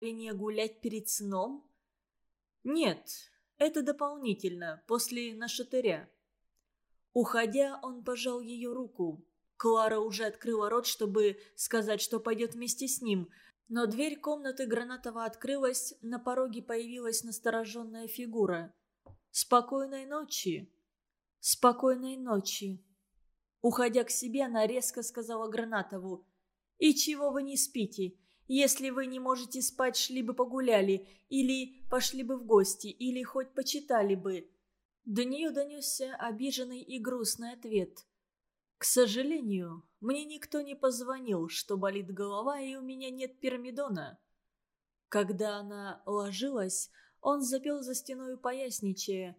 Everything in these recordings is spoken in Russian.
намерение гулять перед сном? Нет, это дополнительно, после нашатыря. Уходя, он пожал ее руку. Клара уже открыла рот, чтобы сказать, что пойдет вместе с ним, но дверь комнаты Гранатова открылась, на пороге появилась настороженная фигура. «Спокойной ночи!» «Спокойной ночи!» Уходя к себе, она резко сказала Гранатову. «И чего вы не спите? Если вы не можете спать, шли бы погуляли, или пошли бы в гости, или хоть почитали бы». До нее донесся обиженный и грустный ответ. «К сожалению, мне никто не позвонил, что болит голова и у меня нет пирамидона». Когда она ложилась, он запел за стеной поясничая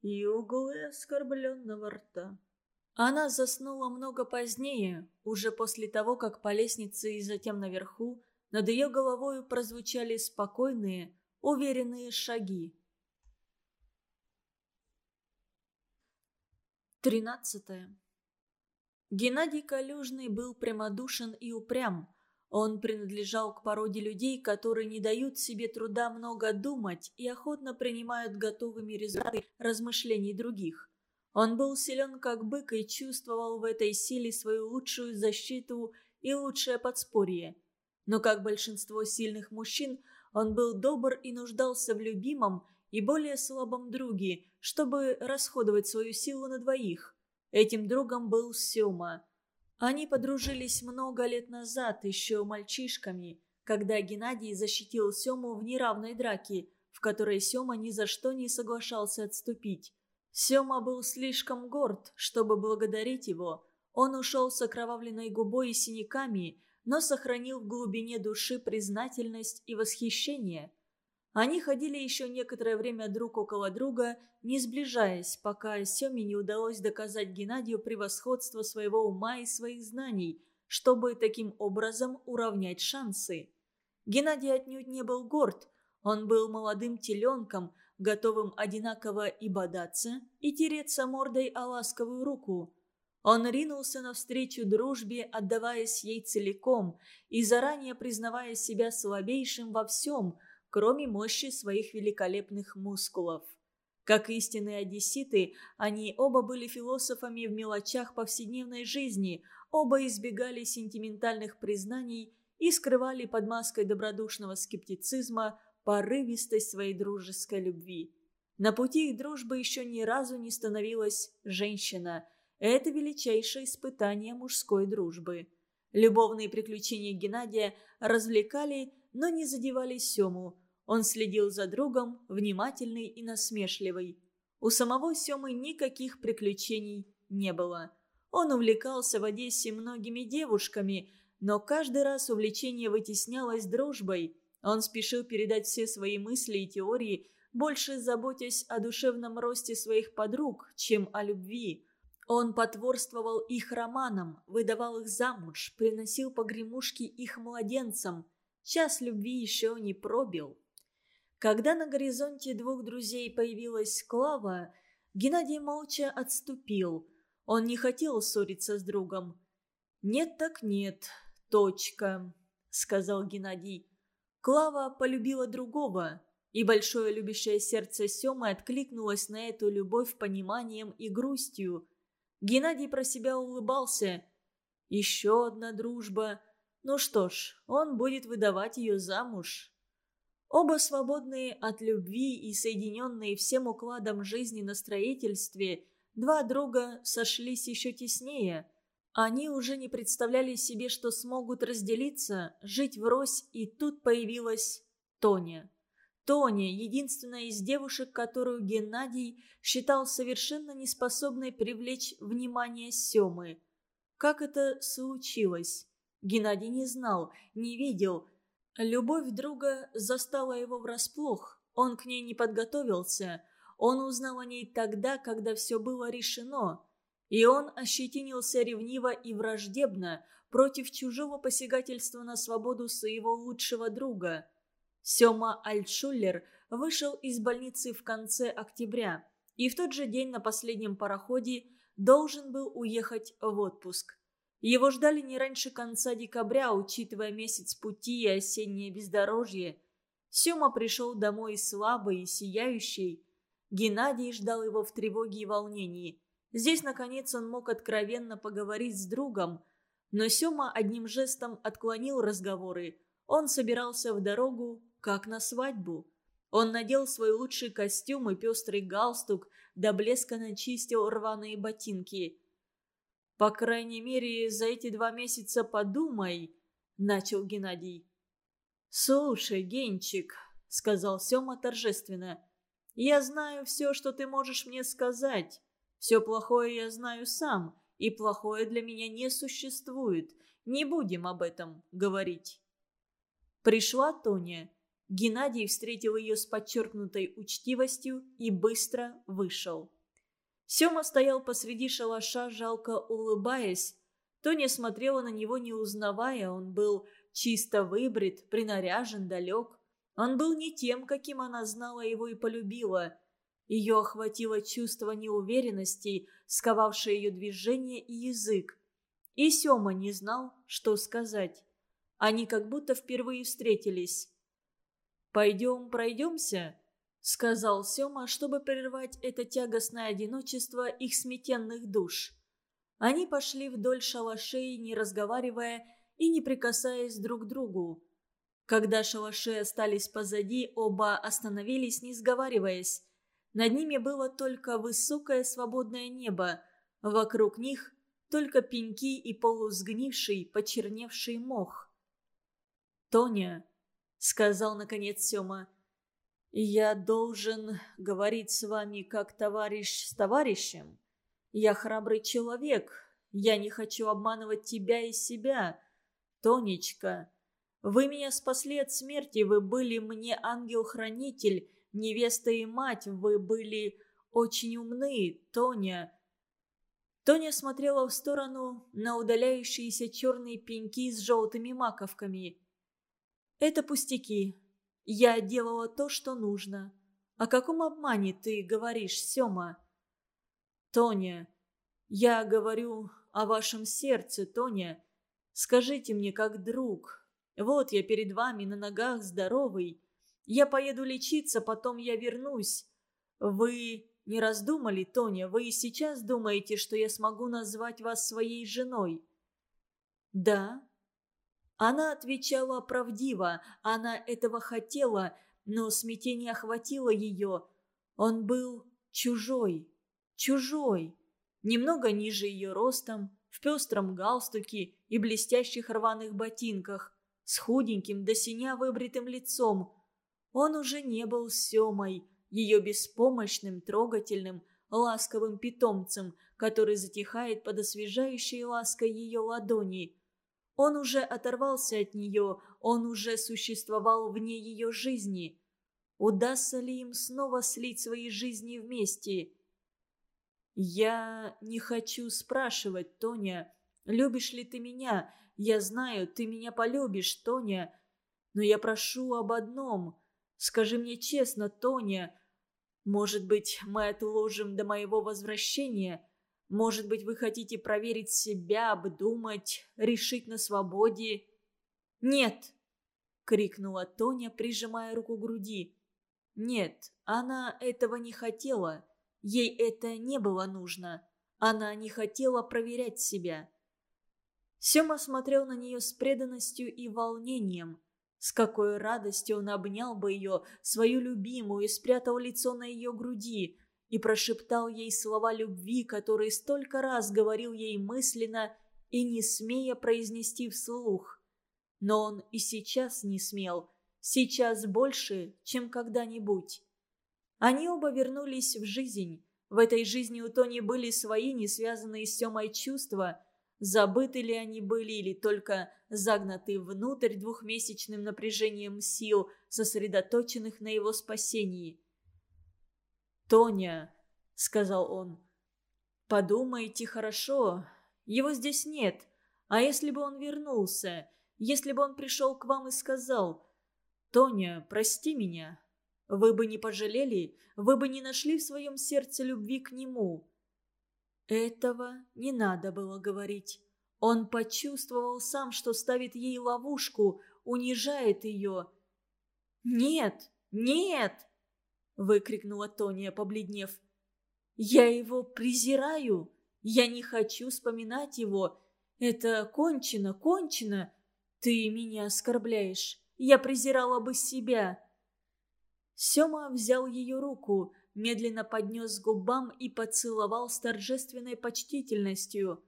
«И углы оскорбленного рта». Она заснула много позднее, уже после того, как по лестнице и затем наверху над ее головой прозвучали спокойные, уверенные шаги. Тринадцатое. Геннадий Калюжный был прямодушен и упрям. Он принадлежал к породе людей, которые не дают себе труда много думать и охотно принимают готовыми результаты размышлений других. Он был силен как бык и чувствовал в этой силе свою лучшую защиту и лучшее подспорье – но, как большинство сильных мужчин, он был добр и нуждался в любимом и более слабом друге, чтобы расходовать свою силу на двоих. Этим другом был Сёма. Они подружились много лет назад, еще мальчишками, когда Геннадий защитил Сёму в неравной драке, в которой Сёма ни за что не соглашался отступить. Сёма был слишком горд, чтобы благодарить его. Он ушел с окровавленной губой и синяками, но сохранил в глубине души признательность и восхищение. Они ходили еще некоторое время друг около друга, не сближаясь, пока Семе не удалось доказать Геннадию превосходство своего ума и своих знаний, чтобы таким образом уравнять шансы. Геннадий отнюдь не был горд, он был молодым теленком, готовым одинаково и бодаться, и тереться мордой о ласковую руку – он ринулся навстречу дружбе, отдаваясь ей целиком и заранее признавая себя слабейшим во всем, кроме мощи своих великолепных мускулов. Как истинные одесситы, они оба были философами в мелочах повседневной жизни, оба избегали сентиментальных признаний и скрывали под маской добродушного скептицизма порывистость своей дружеской любви. На пути их дружбы еще ни разу не становилась женщина – это величайшее испытание мужской дружбы. Любовные приключения Геннадия развлекали, но не задевали Сему. Он следил за другом, внимательный и насмешливый. У самого Семы никаких приключений не было. Он увлекался в Одессе многими девушками, но каждый раз увлечение вытеснялось дружбой. Он спешил передать все свои мысли и теории, больше заботясь о душевном росте своих подруг, чем о любви. Он потворствовал их романам, выдавал их замуж, приносил погремушки их младенцам. Час любви еще не пробил. Когда на горизонте двух друзей появилась Клава, Геннадий молча отступил. Он не хотел ссориться с другом. «Нет так нет, точка», — сказал Геннадий. Клава полюбила другого, и большое любящее сердце Семы откликнулось на эту любовь пониманием и грустью — Геннадий про себя улыбался. Еще одна дружба. Ну что ж, он будет выдавать ее замуж. Оба свободные от любви и соединенные всем укладом жизни на строительстве, два друга сошлись еще теснее. Они уже не представляли себе, что смогут разделиться, жить врозь, и тут появилась Тоня. Тоня, единственная из девушек, которую Геннадий считал совершенно неспособной привлечь внимание Семы. Как это случилось? Геннадий не знал, не видел. Любовь друга застала его врасплох. Он к ней не подготовился. Он узнал о ней тогда, когда все было решено. И он ощетинился ревниво и враждебно против чужого посягательства на свободу своего лучшего друга – Сёма Альтшуллер вышел из больницы в конце октября и в тот же день на последнем пароходе должен был уехать в отпуск. Его ждали не раньше конца декабря, учитывая месяц пути и осеннее бездорожье. Сема пришел домой слабый и сияющий. Геннадий ждал его в тревоге и волнении. Здесь, наконец, он мог откровенно поговорить с другом. Но Сема одним жестом отклонил разговоры. Он собирался в дорогу, как на свадьбу. Он надел свой лучший костюм и пестрый галстук, до блеска начистил рваные ботинки. «По крайней мере, за эти два месяца подумай», — начал Геннадий. «Слушай, Генчик», — сказал Сема торжественно, — «я знаю все, что ты можешь мне сказать. Все плохое я знаю сам, и плохое для меня не существует. Не будем об этом говорить». Пришла Тоня. Геннадий встретил ее с подчеркнутой учтивостью и быстро вышел. Сема стоял посреди шалаша, жалко улыбаясь. Тоня смотрела на него, не узнавая. Он был чисто выбрит, принаряжен, далек. Он был не тем, каким она знала его и полюбила. Ее охватило чувство неуверенности, сковавшее ее движение и язык. И Сема не знал, что сказать. Они как будто впервые встретились. «Пойдем пройдемся?» — сказал Сема, чтобы прервать это тягостное одиночество их сметенных душ. Они пошли вдоль шалашей, не разговаривая и не прикасаясь друг к другу. Когда шалаши остались позади, оба остановились, не сговариваясь. Над ними было только высокое свободное небо, вокруг них только пеньки и полусгнивший, почерневший мох. «Тоня», — сказал наконец Сема, — «я должен говорить с вами как товарищ с товарищем. Я храбрый человек, я не хочу обманывать тебя и себя. Тонечка, вы меня спасли от смерти, вы были мне ангел-хранитель, невеста и мать, вы были очень умны, Тоня». Тоня смотрела в сторону на удаляющиеся черные пеньки с желтыми маковками. «Это пустяки. Я делала то, что нужно. О каком обмане ты говоришь, Сёма?» «Тоня, я говорю о вашем сердце, Тоня. Скажите мне, как друг. Вот я перед вами на ногах здоровый. Я поеду лечиться, потом я вернусь. Вы не раздумали, Тоня? Вы и сейчас думаете, что я смогу назвать вас своей женой?» «Да», она отвечала правдиво, она этого хотела, но смятение охватило ее. Он был чужой, чужой, немного ниже ее ростом, в пестром галстуке и блестящих рваных ботинках, с худеньким до синя выбритым лицом. Он уже не был Семой, ее беспомощным, трогательным, ласковым питомцем, который затихает под освежающей лаской ее ладони – он уже оторвался от нее, он уже существовал вне ее жизни. Удастся ли им снова слить свои жизни вместе? «Я не хочу спрашивать, Тоня, любишь ли ты меня? Я знаю, ты меня полюбишь, Тоня. Но я прошу об одном. Скажи мне честно, Тоня. Может быть, мы отложим до моего возвращения?» Может быть, вы хотите проверить себя, обдумать, решить на свободе?» «Нет!» — крикнула Тоня, прижимая руку к груди. «Нет, она этого не хотела. Ей это не было нужно. Она не хотела проверять себя». Сема смотрел на нее с преданностью и волнением. С какой радостью он обнял бы ее, свою любимую, и спрятал лицо на ее груди, и прошептал ей слова любви, которые столько раз говорил ей мысленно и не смея произнести вслух. Но он и сейчас не смел, сейчас больше, чем когда-нибудь. Они оба вернулись в жизнь. В этой жизни у Тони были свои, не связанные с Семой чувства. Забыты ли они были или только загнаты внутрь двухмесячным напряжением сил, сосредоточенных на его спасении – «Тоня», — сказал он, — «подумайте хорошо. Его здесь нет. А если бы он вернулся? Если бы он пришел к вам и сказал, «Тоня, прости меня», вы бы не пожалели, вы бы не нашли в своем сердце любви к нему. Этого не надо было говорить. Он почувствовал сам, что ставит ей ловушку, унижает ее. «Нет, нет!» – выкрикнула Тония, побледнев. «Я его презираю! Я не хочу вспоминать его! Это кончено, кончено! Ты меня оскорбляешь! Я презирала бы себя!» Сема взял ее руку, медленно поднес губам и поцеловал с торжественной почтительностью.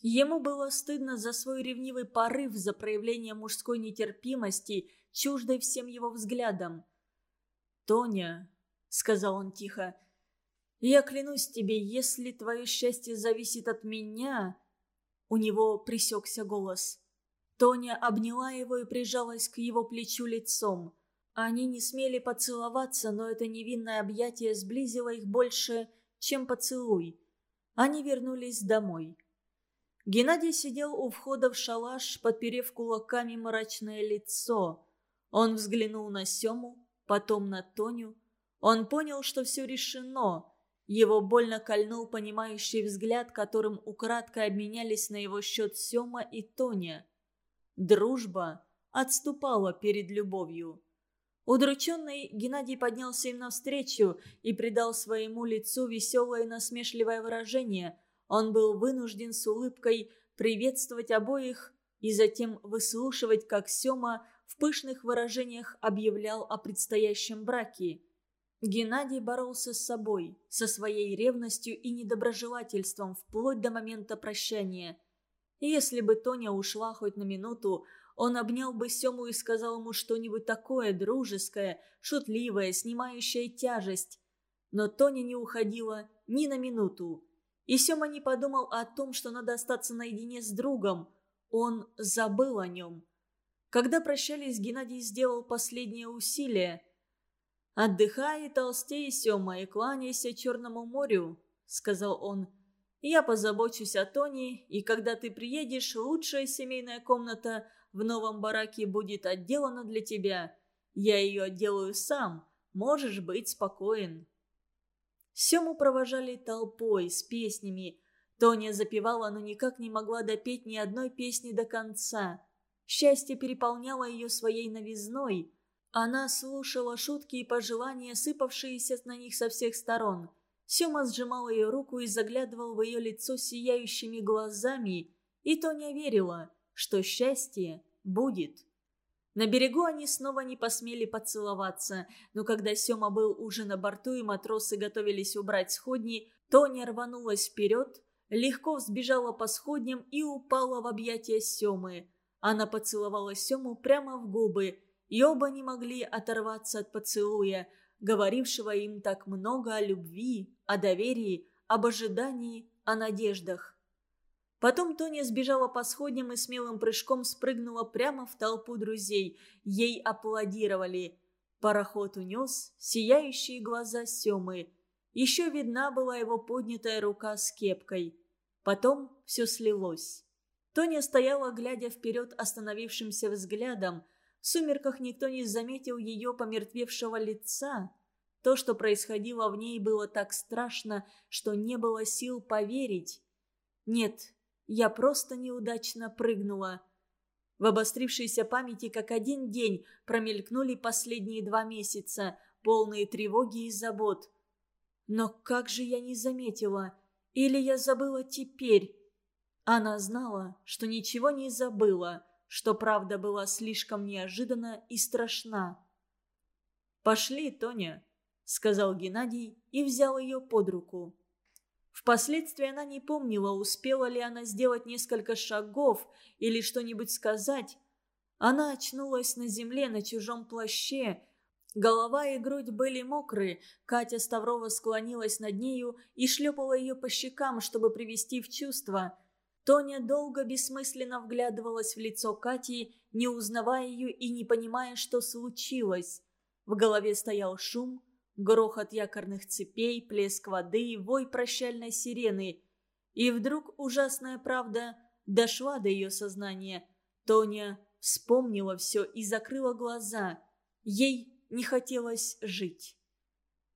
Ему было стыдно за свой ревнивый порыв, за проявление мужской нетерпимости, чуждой всем его взглядам. «Тоня», — сказал он тихо, — «я клянусь тебе, если твое счастье зависит от меня...» У него присекся голос. Тоня обняла его и прижалась к его плечу лицом. Они не смели поцеловаться, но это невинное объятие сблизило их больше, чем поцелуй. Они вернулись домой. Геннадий сидел у входа в шалаш, подперев кулаками мрачное лицо. Он взглянул на Сему, потом на Тоню. Он понял, что все решено. Его больно кольнул понимающий взгляд, которым украдкой обменялись на его счет Сема и Тоня. Дружба отступала перед любовью. Удрученный Геннадий поднялся им навстречу и придал своему лицу веселое и насмешливое выражение. Он был вынужден с улыбкой приветствовать обоих и затем выслушивать, как Сема в пышных выражениях объявлял о предстоящем браке. Геннадий боролся с собой, со своей ревностью и недоброжелательством вплоть до момента прощания. Если бы Тоня ушла хоть на минуту, он обнял бы Сему и сказал ему что-нибудь такое дружеское, шутливое, снимающее тяжесть. Но Тоня не уходила ни на минуту. И Сема не подумал о том, что надо остаться наедине с другом. Он забыл о нем. Когда прощались, Геннадий сделал последнее усилие. «Отдыхай, толстей, Сема, и кланяйся Черному морю», — сказал он. «Я позабочусь о Тоне, и когда ты приедешь, лучшая семейная комната — в новом бараке будет отделана для тебя. Я ее отделаю сам. Можешь быть спокоен». Сему провожали толпой, с песнями. Тоня запевала, но никак не могла допеть ни одной песни до конца. Счастье переполняло ее своей новизной. Она слушала шутки и пожелания, сыпавшиеся на них со всех сторон. Сема сжимал ее руку и заглядывал в ее лицо сияющими глазами, и Тоня верила – что счастье будет. На берегу они снова не посмели поцеловаться, но когда Сема был уже на борту и матросы готовились убрать сходни, Тоня рванулась вперед, легко взбежала по сходням и упала в объятия Семы. Она поцеловала Сему прямо в губы, и оба не могли оторваться от поцелуя, говорившего им так много о любви, о доверии, об ожидании, о надеждах. Потом Тоня сбежала по сходням и смелым прыжком спрыгнула прямо в толпу друзей. Ей аплодировали. Пароход унес сияющие глаза Семы. Еще видна была его поднятая рука с кепкой. Потом все слилось. Тоня стояла, глядя вперед остановившимся взглядом. В сумерках никто не заметил ее помертвевшего лица. То, что происходило в ней, было так страшно, что не было сил поверить. Нет, я просто неудачно прыгнула. В обострившейся памяти как один день промелькнули последние два месяца, полные тревоги и забот. Но как же я не заметила? Или я забыла теперь? Она знала, что ничего не забыла, что правда была слишком неожиданна и страшна. «Пошли, Тоня», — сказал Геннадий и взял ее под руку. Впоследствии она не помнила, успела ли она сделать несколько шагов или что-нибудь сказать. Она очнулась на земле на чужом плаще. Голова и грудь были мокрые. Катя Ставрова склонилась над нею и шлепала ее по щекам, чтобы привести в чувство. Тоня долго бессмысленно вглядывалась в лицо Кати, не узнавая ее и не понимая, что случилось. В голове стоял шум, Грохот якорных цепей, плеск воды, вой прощальной сирены. И вдруг ужасная правда дошла до ее сознания. Тоня вспомнила все и закрыла глаза. Ей не хотелось жить.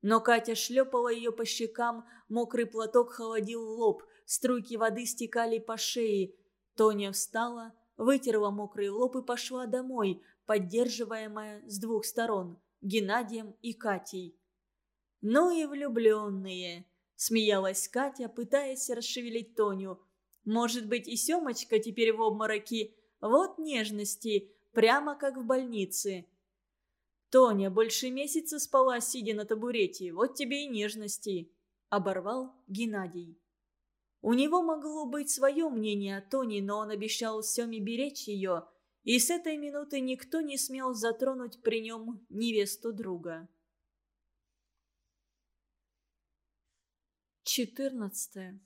Но Катя шлепала ее по щекам, мокрый платок холодил лоб, струйки воды стекали по шее. Тоня встала, вытерла мокрый лоб и пошла домой, поддерживаемая с двух сторон – Геннадием и Катей. «Ну и влюбленные!» – смеялась Катя, пытаясь расшевелить Тоню. «Может быть, и Семочка теперь в обмороке? Вот нежности, прямо как в больнице». «Тоня больше месяца спала, сидя на табурете, вот тебе и нежности», – оборвал Геннадий. У него могло быть свое мнение о Тоне, но он обещал Семе беречь ее, и с этой минуты никто не смел затронуть при нем невесту друга. 14.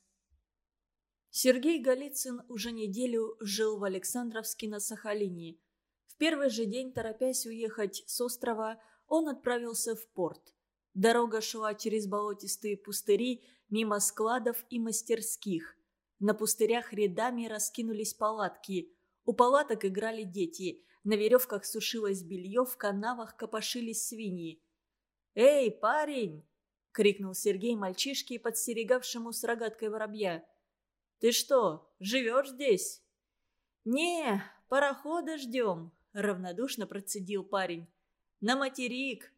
Сергей Голицын уже неделю жил в Александровске на Сахалине. В первый же день, торопясь уехать с острова, он отправился в порт. Дорога шла через болотистые пустыри, мимо складов и мастерских. На пустырях рядами раскинулись палатки. У палаток играли дети. На веревках сушилось белье, в канавах копошились свиньи. «Эй, парень!» — крикнул Сергей мальчишке, подстерегавшему с рогаткой воробья. «Ты что, живешь здесь?» «Не, парохода ждем», — равнодушно процедил парень. «На материк».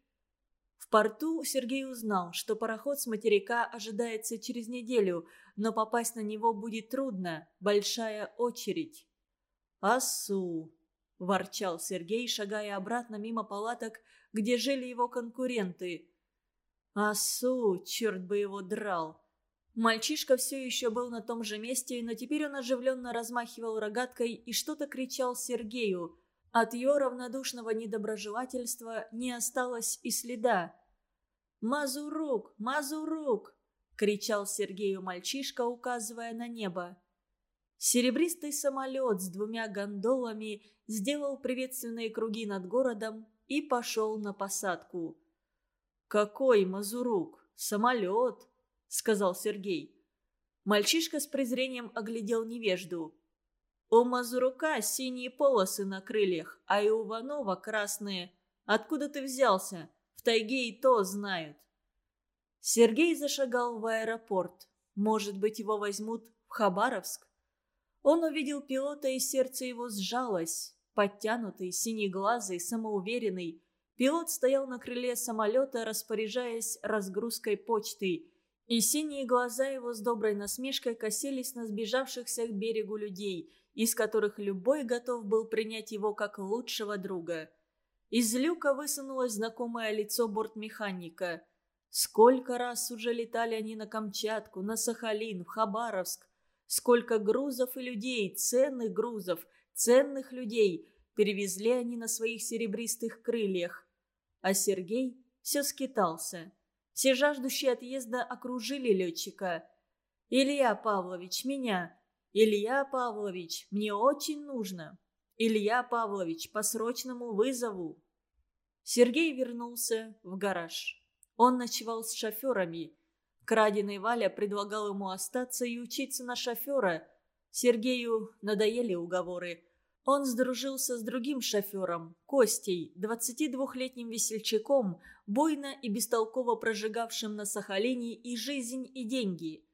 В порту Сергей узнал, что пароход с материка ожидается через неделю, но попасть на него будет трудно, большая очередь. «Асу!» – ворчал Сергей, шагая обратно мимо палаток, где жили его конкуренты. «Асу! Черт бы его драл!» Мальчишка все еще был на том же месте, но теперь он оживленно размахивал рогаткой и что-то кричал Сергею – от ее равнодушного недоброжелательства не осталось и следа. «Мазурук! Мазурук!» — кричал Сергею мальчишка, указывая на небо. Серебристый самолет с двумя гондолами сделал приветственные круги над городом и пошел на посадку. «Какой Мазурук? Самолет!» — сказал Сергей. Мальчишка с презрением оглядел невежду. У Мазурука синие полосы на крыльях, а и у Ванова красные. Откуда ты взялся? В тайге и то знают. Сергей зашагал в аэропорт. Может быть, его возьмут в Хабаровск? Он увидел пилота, и сердце его сжалось. Подтянутый, синеглазый, самоуверенный. Пилот стоял на крыле самолета, распоряжаясь разгрузкой почты. И синие глаза его с доброй насмешкой косились на сбежавшихся к берегу людей – из которых любой готов был принять его как лучшего друга. Из люка высунулось знакомое лицо бортмеханика. Сколько раз уже летали они на Камчатку, на Сахалин, в Хабаровск. Сколько грузов и людей, ценных грузов, ценных людей перевезли они на своих серебристых крыльях. А Сергей все скитался. Все жаждущие отъезда окружили летчика. «Илья Павлович, меня!» «Илья Павлович, мне очень нужно. Илья Павлович, по срочному вызову». Сергей вернулся в гараж. Он ночевал с шоферами. Краденый Валя предлагал ему остаться и учиться на шофера. Сергею надоели уговоры. Он сдружился с другим шофером, Костей, 22-летним весельчаком, буйно и бестолково прожигавшим на Сахалине и жизнь, и деньги –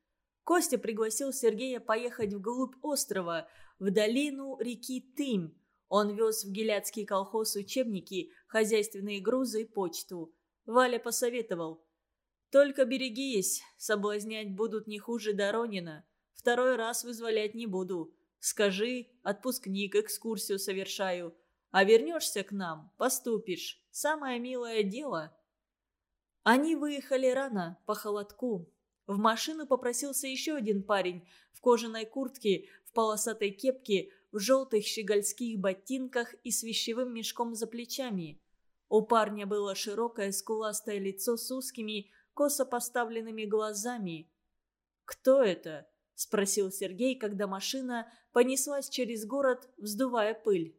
Костя пригласил Сергея поехать вглубь острова, в долину реки Тымь. Он вез в Геляцкий колхоз учебники, хозяйственные грузы и почту. Валя посоветовал. «Только берегись, соблазнять будут не хуже Доронина. Второй раз вызволять не буду. Скажи, отпускник, экскурсию совершаю. А вернешься к нам, поступишь. Самое милое дело». Они выехали рано, по холодку. В машину попросился еще один парень в кожаной куртке, в полосатой кепке, в желтых щегольских ботинках и с вещевым мешком за плечами. У парня было широкое скуластое лицо с узкими, косо поставленными глазами. «Кто это?» – спросил Сергей, когда машина понеслась через город, вздувая пыль.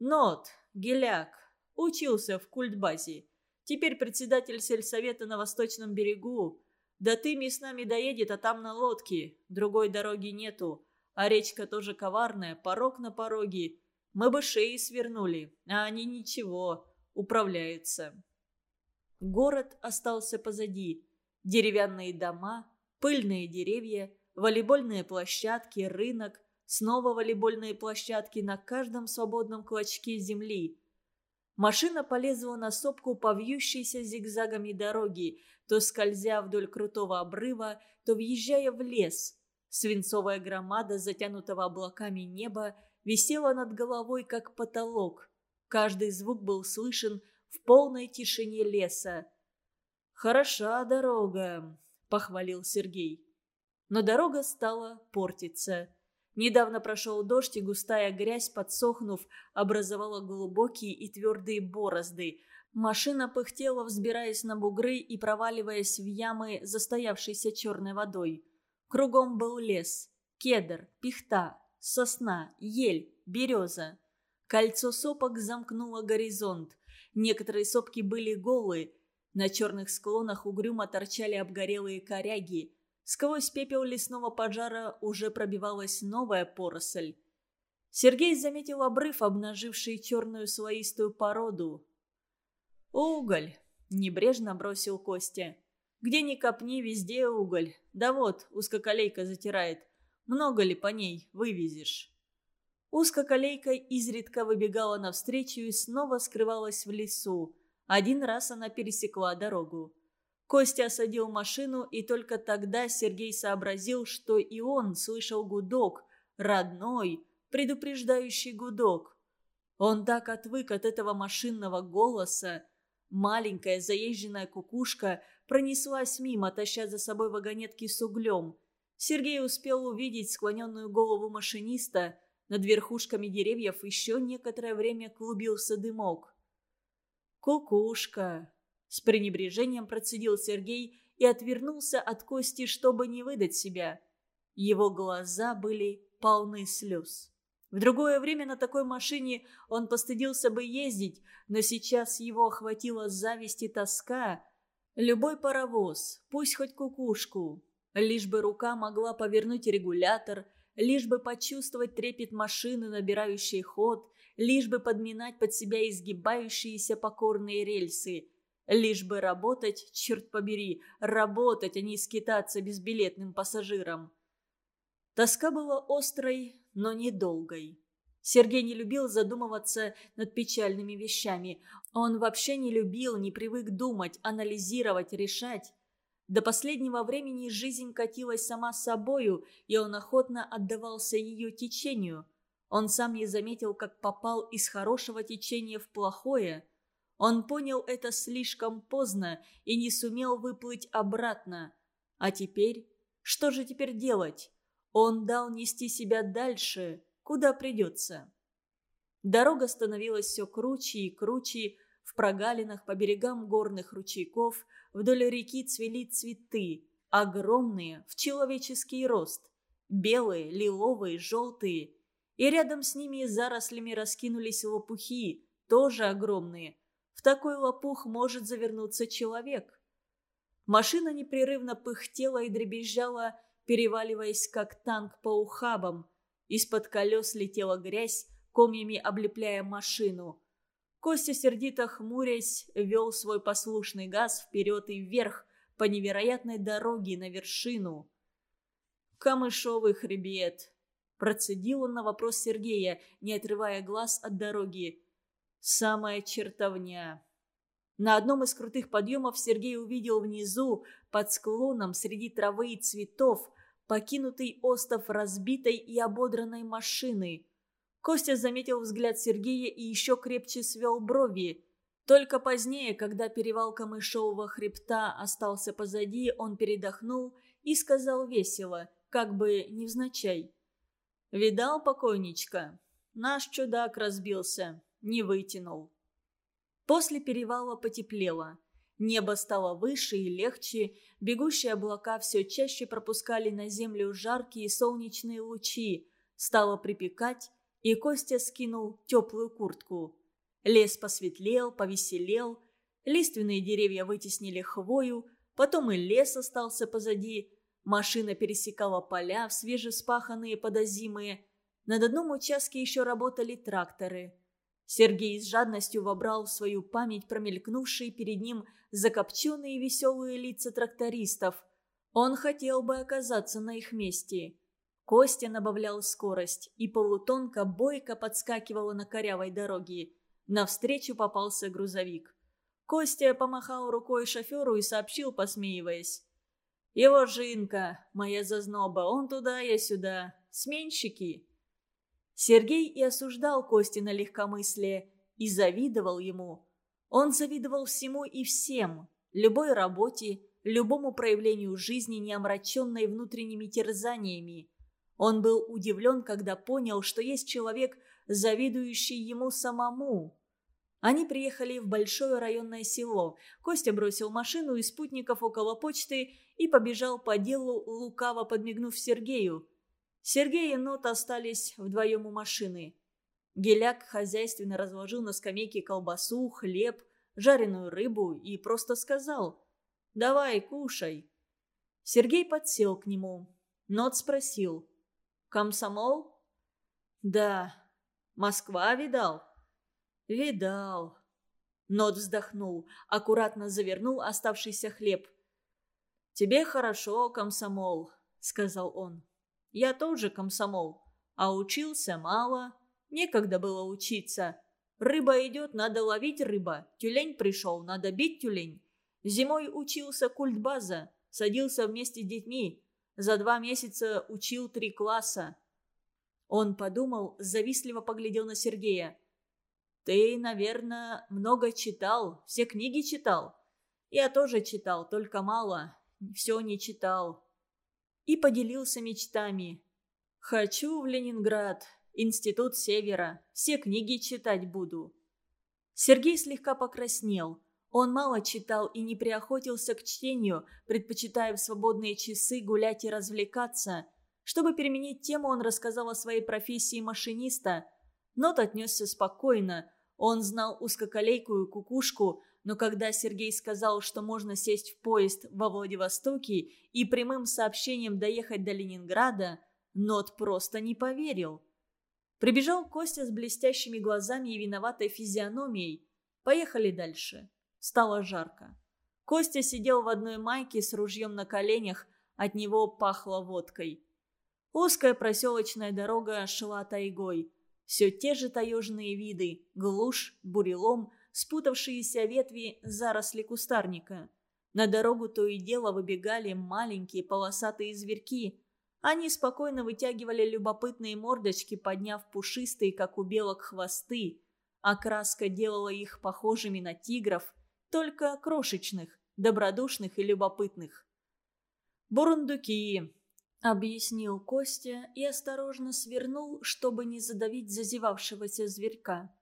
«Нот, Геляк, учился в культбазе. Теперь председатель сельсовета на Восточном берегу. Да ты с нами доедет, а там на лодке. Другой дороги нету. А речка тоже коварная, порог на пороге. Мы бы шеи свернули, а они ничего, управляются. Город остался позади. Деревянные дома, пыльные деревья, волейбольные площадки, рынок, снова волейбольные площадки на каждом свободном клочке земли. Машина полезла на сопку по вьющейся зигзагами дороги, то скользя вдоль крутого обрыва, то въезжая в лес. Свинцовая громада, затянутого облаками неба, висела над головой, как потолок. Каждый звук был слышен в полной тишине леса. «Хороша дорога», — похвалил Сергей. Но дорога стала портиться. Недавно прошел дождь, и густая грязь, подсохнув, образовала глубокие и твердые борозды. Машина пыхтела, взбираясь на бугры и проваливаясь в ямы, застоявшейся черной водой. Кругом был лес, кедр, пихта, сосна, ель, береза. Кольцо сопок замкнуло горизонт. Некоторые сопки были голые. На черных склонах угрюмо торчали обгорелые коряги. Сквозь пепел лесного пожара уже пробивалась новая поросль. Сергей заметил обрыв, обнаживший черную слоистую породу. «Уголь!» – небрежно бросил Костя. «Где ни копни, везде уголь. Да вот, узкоколейка затирает. Много ли по ней вывезешь?» Узкоколейка изредка выбегала навстречу и снова скрывалась в лесу. Один раз она пересекла дорогу. Костя осадил машину, и только тогда Сергей сообразил, что и он слышал гудок, родной, предупреждающий гудок. Он так отвык от этого машинного голоса. Маленькая заезженная кукушка пронеслась мимо, таща за собой вагонетки с углем. Сергей успел увидеть склоненную голову машиниста. Над верхушками деревьев еще некоторое время клубился дымок. «Кукушка», с пренебрежением процедил Сергей и отвернулся от Кости, чтобы не выдать себя. Его глаза были полны слез. В другое время на такой машине он постыдился бы ездить, но сейчас его охватила зависть и тоска. Любой паровоз, пусть хоть кукушку, лишь бы рука могла повернуть регулятор, лишь бы почувствовать трепет машины, набирающей ход, лишь бы подминать под себя изгибающиеся покорные рельсы. Лишь бы работать, черт побери, работать, а не скитаться безбилетным пассажиром. Тоска была острой, но недолгой. Сергей не любил задумываться над печальными вещами. Он вообще не любил, не привык думать, анализировать, решать. До последнего времени жизнь катилась сама собою, и он охотно отдавался ее течению. Он сам не заметил, как попал из хорошего течения в плохое – он понял это слишком поздно и не сумел выплыть обратно. А теперь? Что же теперь делать? Он дал нести себя дальше, куда придется. Дорога становилась все круче и круче, в прогалинах по берегам горных ручейков вдоль реки цвели цветы, огромные, в человеческий рост, белые, лиловые, желтые. И рядом с ними зарослями раскинулись лопухи, тоже огромные, в такой лопух может завернуться человек. Машина непрерывно пыхтела и дребезжала, переваливаясь как танк по ухабам. Из-под колес летела грязь, комьями облепляя машину. Костя, сердито хмурясь, вел свой послушный газ вперед и вверх по невероятной дороге на вершину. «Камышовый хребет», – процедил он на вопрос Сергея, не отрывая глаз от дороги. Самая чертовня. На одном из крутых подъемов Сергей увидел внизу, под склоном, среди травы и цветов, покинутый остов разбитой и ободранной машины. Костя заметил взгляд Сергея и еще крепче свел брови. Только позднее, когда перевал Камышового хребта остался позади, он передохнул и сказал весело, как бы невзначай. «Видал, покойничка? Наш чудак разбился не вытянул. После перевала потеплело. Небо стало выше и легче, бегущие облака все чаще пропускали на землю жаркие солнечные лучи, стало припекать, и Костя скинул теплую куртку. Лес посветлел, повеселел, лиственные деревья вытеснили хвою, потом и лес остался позади, машина пересекала поля, свежеспаханные подозимые. Над одном участке еще работали тракторы – Сергей с жадностью вобрал в свою память промелькнувшие перед ним закопченные веселые лица трактористов. Он хотел бы оказаться на их месте. Костя набавлял скорость, и полутонка бойко подскакивала на корявой дороге. Навстречу попался грузовик. Костя помахал рукой шоферу и сообщил, посмеиваясь. «Его жинка, моя зазноба, он туда, я сюда. Сменщики». Сергей и осуждал Кости на легкомыслие и завидовал ему. Он завидовал всему и всем, любой работе, любому проявлению жизни, не омраченной внутренними терзаниями. Он был удивлен, когда понял, что есть человек, завидующий ему самому. Они приехали в большое районное село. Костя бросил машину и спутников около почты и побежал по делу, лукаво подмигнув Сергею. Сергей и Нот остались вдвоем у машины. Геляк хозяйственно разложил на скамейке колбасу, хлеб, жареную рыбу и просто сказал «Давай, кушай». Сергей подсел к нему. Нот спросил «Комсомол?» «Да». «Москва видал?» «Видал». Нот вздохнул, аккуратно завернул оставшийся хлеб. «Тебе хорошо, комсомол», — сказал он. «Я тоже комсомол, а учился мало, некогда было учиться. Рыба идет, надо ловить рыба, тюлень пришел, надо бить тюлень. Зимой учился культбаза, садился вместе с детьми, за два месяца учил три класса». Он подумал, завистливо поглядел на Сергея. Ты, наверное, много читал, все книги читал. Я тоже читал, только мало, все не читал. И поделился мечтами. Хочу в Ленинград, Институт Севера, все книги читать буду. Сергей слегка покраснел. Он мало читал и не приохотился к чтению, предпочитая в свободные часы гулять и развлекаться. Чтобы переменить тему, он рассказал о своей профессии машиниста – Нот отнесся спокойно. Он знал узкоколейкую кукушку, но когда Сергей сказал, что можно сесть в поезд во Владивостоке и прямым сообщением доехать до Ленинграда, Нот просто не поверил. Прибежал Костя с блестящими глазами и виноватой физиономией. Поехали дальше. Стало жарко. Костя сидел в одной майке с ружьем на коленях, от него пахло водкой. Узкая проселочная дорога шла тайгой. Все те же таежные виды, глушь, бурелом, спутавшиеся ветви заросли кустарника. На дорогу то и дело выбегали маленькие полосатые зверьки. Они спокойно вытягивали любопытные мордочки, подняв пушистые, как у белок, хвосты. А краска делала их похожими на тигров, только крошечных, добродушных и любопытных. Бурундуки, Объяснил Костя и осторожно свернул, чтобы не задавить зазевавшегося зверька.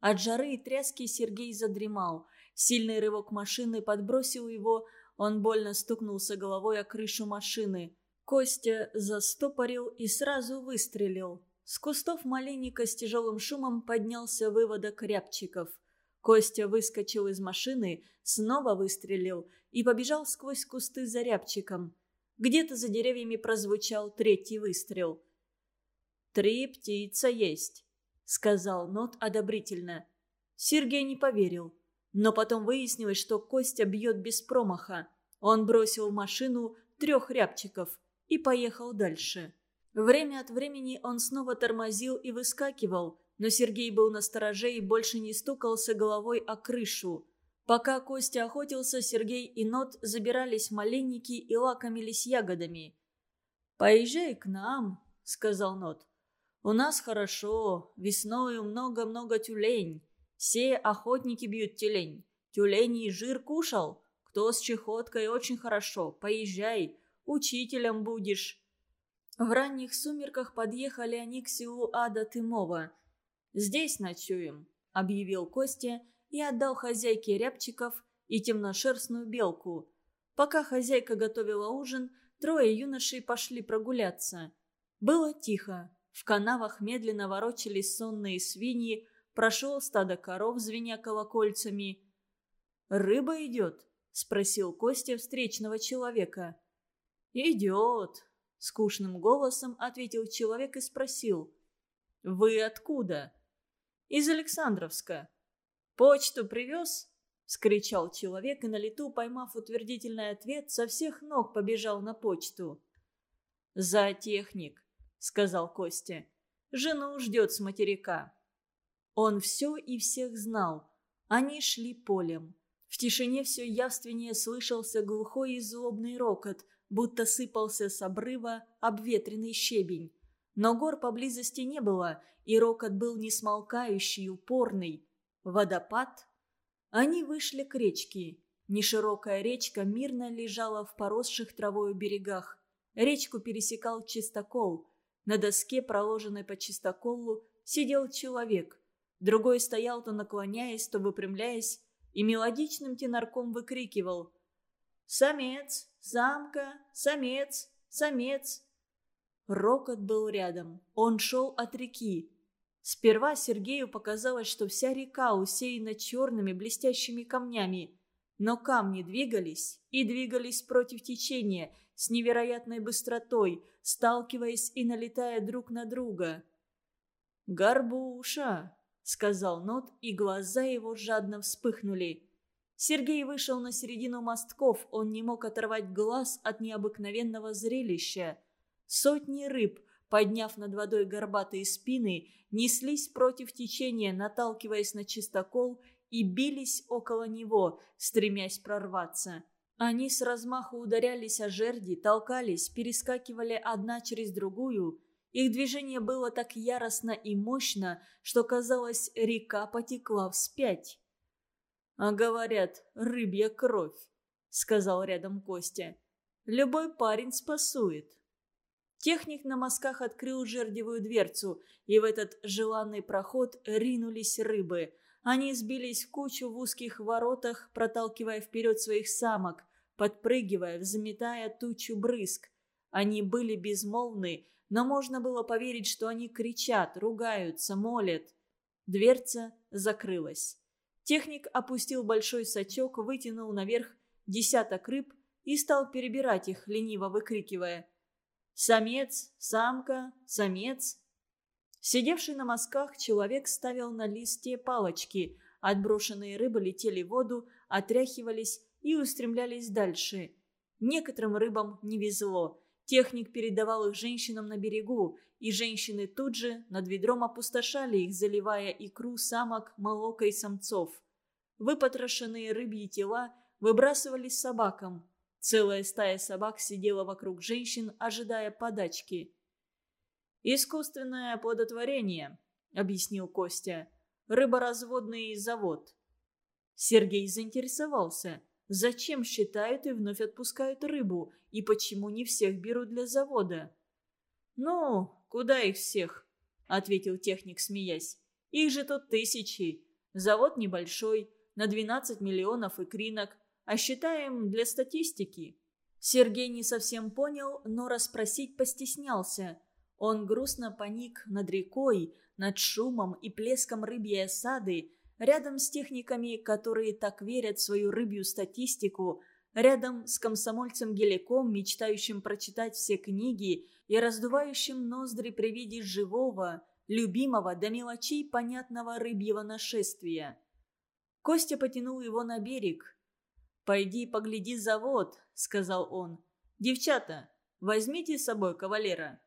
От жары и тряски Сергей задремал. Сильный рывок машины подбросил его, он больно стукнулся головой о крышу машины. Костя застопорил и сразу выстрелил. С кустов малинника с тяжелым шумом поднялся выводок рябчиков. Костя выскочил из машины, снова выстрелил и побежал сквозь кусты за рябчиком. Где-то за деревьями прозвучал третий выстрел. «Три птица есть», — сказал Нот одобрительно. Сергей не поверил. Но потом выяснилось, что Костя бьет без промаха. Он бросил в машину трех рябчиков и поехал дальше. Время от времени он снова тормозил и выскакивал, но Сергей был на стороже и больше не стукался головой о крышу. Пока Костя охотился, Сергей и Нот забирались в малинники и лакомились ягодами. «Поезжай к нам», — сказал Нот. «У нас хорошо, весною много-много тюлень. Все охотники бьют тюлень. И жир кушал. Кто с чехоткой очень хорошо, поезжай, учителем будешь». В ранних сумерках подъехали они к селу Ада Тымова. «Здесь ночуем», — объявил Костя, — и отдал хозяйке рябчиков и темношерстную белку. Пока хозяйка готовила ужин, трое юношей пошли прогуляться. Было тихо. В канавах медленно ворочались сонные свиньи, прошел стадо коров, звеня колокольцами. «Рыба идет?» – спросил Костя встречного человека. «Идет», – скучным голосом ответил человек и спросил. «Вы откуда?» «Из Александровска», «Почту привез?» — скричал человек и на лету, поймав утвердительный ответ, со всех ног побежал на почту. «За техник», — сказал Костя. «Жену ждет с материка». Он все и всех знал. Они шли полем. В тишине все явственнее слышался глухой и злобный рокот, будто сыпался с обрыва обветренный щебень. Но гор поблизости не было, и рокот был несмолкающий, упорный. Водопад? Они вышли к речке. Неширокая речка мирно лежала в поросших травою берегах. Речку пересекал чистокол. На доске, проложенной по чистоколу, сидел человек. Другой стоял то наклоняясь, то выпрямляясь, и мелодичным тенорком выкрикивал «Самец! Самка! Самец! Самец!» Рокот был рядом. Он шел от реки. Сперва Сергею показалось, что вся река усеяна черными блестящими камнями. Но камни двигались и двигались против течения с невероятной быстротой, сталкиваясь и налетая друг на друга. «Горбуша!» сказал Нот, и глаза его жадно вспыхнули. Сергей вышел на середину мостков, он не мог оторвать глаз от необыкновенного зрелища. Сотни рыб, подняв над водой горбатые спины, неслись против течения, наталкиваясь на чистокол и бились около него, стремясь прорваться. Они с размаху ударялись о жерди, толкались, перескакивали одна через другую – их движение было так яростно и мощно, что, казалось, река потекла вспять. «А говорят, рыбья кровь», — сказал рядом Костя. «Любой парень спасует». Техник на мазках открыл жердевую дверцу, и в этот желанный проход ринулись рыбы. Они сбились в кучу в узких воротах, проталкивая вперед своих самок, подпрыгивая, взметая тучу брызг. Они были безмолвны, но можно было поверить, что они кричат, ругаются, молят. Дверца закрылась. Техник опустил большой сачок, вытянул наверх десяток рыб и стал перебирать их, лениво выкрикивая «Самец! Самка! Самец!» Сидевший на мазках человек ставил на листе палочки. Отброшенные рыбы летели в воду, отряхивались и устремлялись дальше. Некоторым рыбам не везло. Техник передавал их женщинам на берегу, и женщины тут же над ведром опустошали их, заливая икру самок, молокой самцов. Выпотрошенные рыбьи тела выбрасывались собакам. Целая стая собак сидела вокруг женщин, ожидая подачки. «Искусственное оплодотворение», — объяснил Костя. «Рыборазводный завод». Сергей заинтересовался — Зачем считают и вновь отпускают рыбу? И почему не всех берут для завода? «Ну, куда их всех?» – ответил техник, смеясь. «Их же тут тысячи. Завод небольшой, на 12 миллионов икринок, а считаем для статистики». Сергей не совсем понял, но расспросить постеснялся. Он грустно поник над рекой, над шумом и плеском рыбьей осады, рядом с техниками, которые так верят в свою рыбью статистику, рядом с комсомольцем Геликом, мечтающим прочитать все книги и раздувающим ноздри при виде живого, любимого до мелочей понятного рыбьего нашествия. Костя потянул его на берег. «Пойди погляди завод», — сказал он. «Девчата, возьмите с собой кавалера».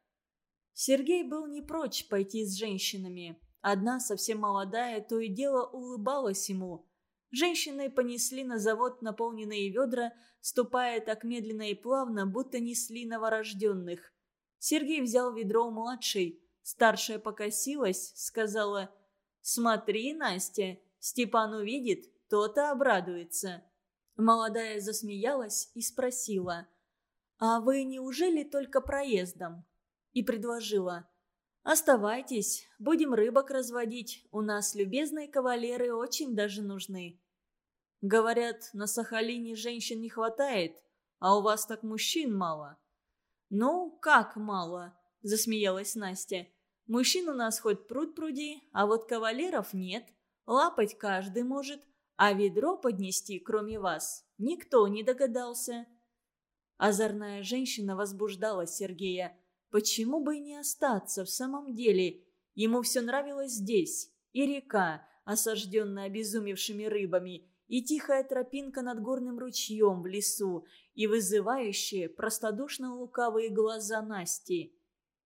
Сергей был не прочь пойти с женщинами. Одна, совсем молодая, то и дело улыбалась ему. Женщины понесли на завод наполненные ведра, ступая так медленно и плавно, будто несли новорожденных. Сергей взял ведро у младшей. Старшая покосилась, сказала «Смотри, Настя, Степан увидит, то-то обрадуется». Молодая засмеялась и спросила «А вы неужели только проездом?» И предложила «Оставайтесь, будем рыбок разводить. У нас любезные кавалеры очень даже нужны». «Говорят, на Сахалине женщин не хватает, а у вас так мужчин мало». «Ну, как мало?» – засмеялась Настя. «Мужчин у нас хоть пруд пруди, а вот кавалеров нет. Лапать каждый может, а ведро поднести, кроме вас, никто не догадался». Озорная женщина возбуждала Сергея. Почему бы и не остаться в самом деле? Ему все нравилось здесь. И река, осажденная обезумевшими рыбами, и тихая тропинка над горным ручьем в лесу, и вызывающие простодушно-лукавые глаза Насти.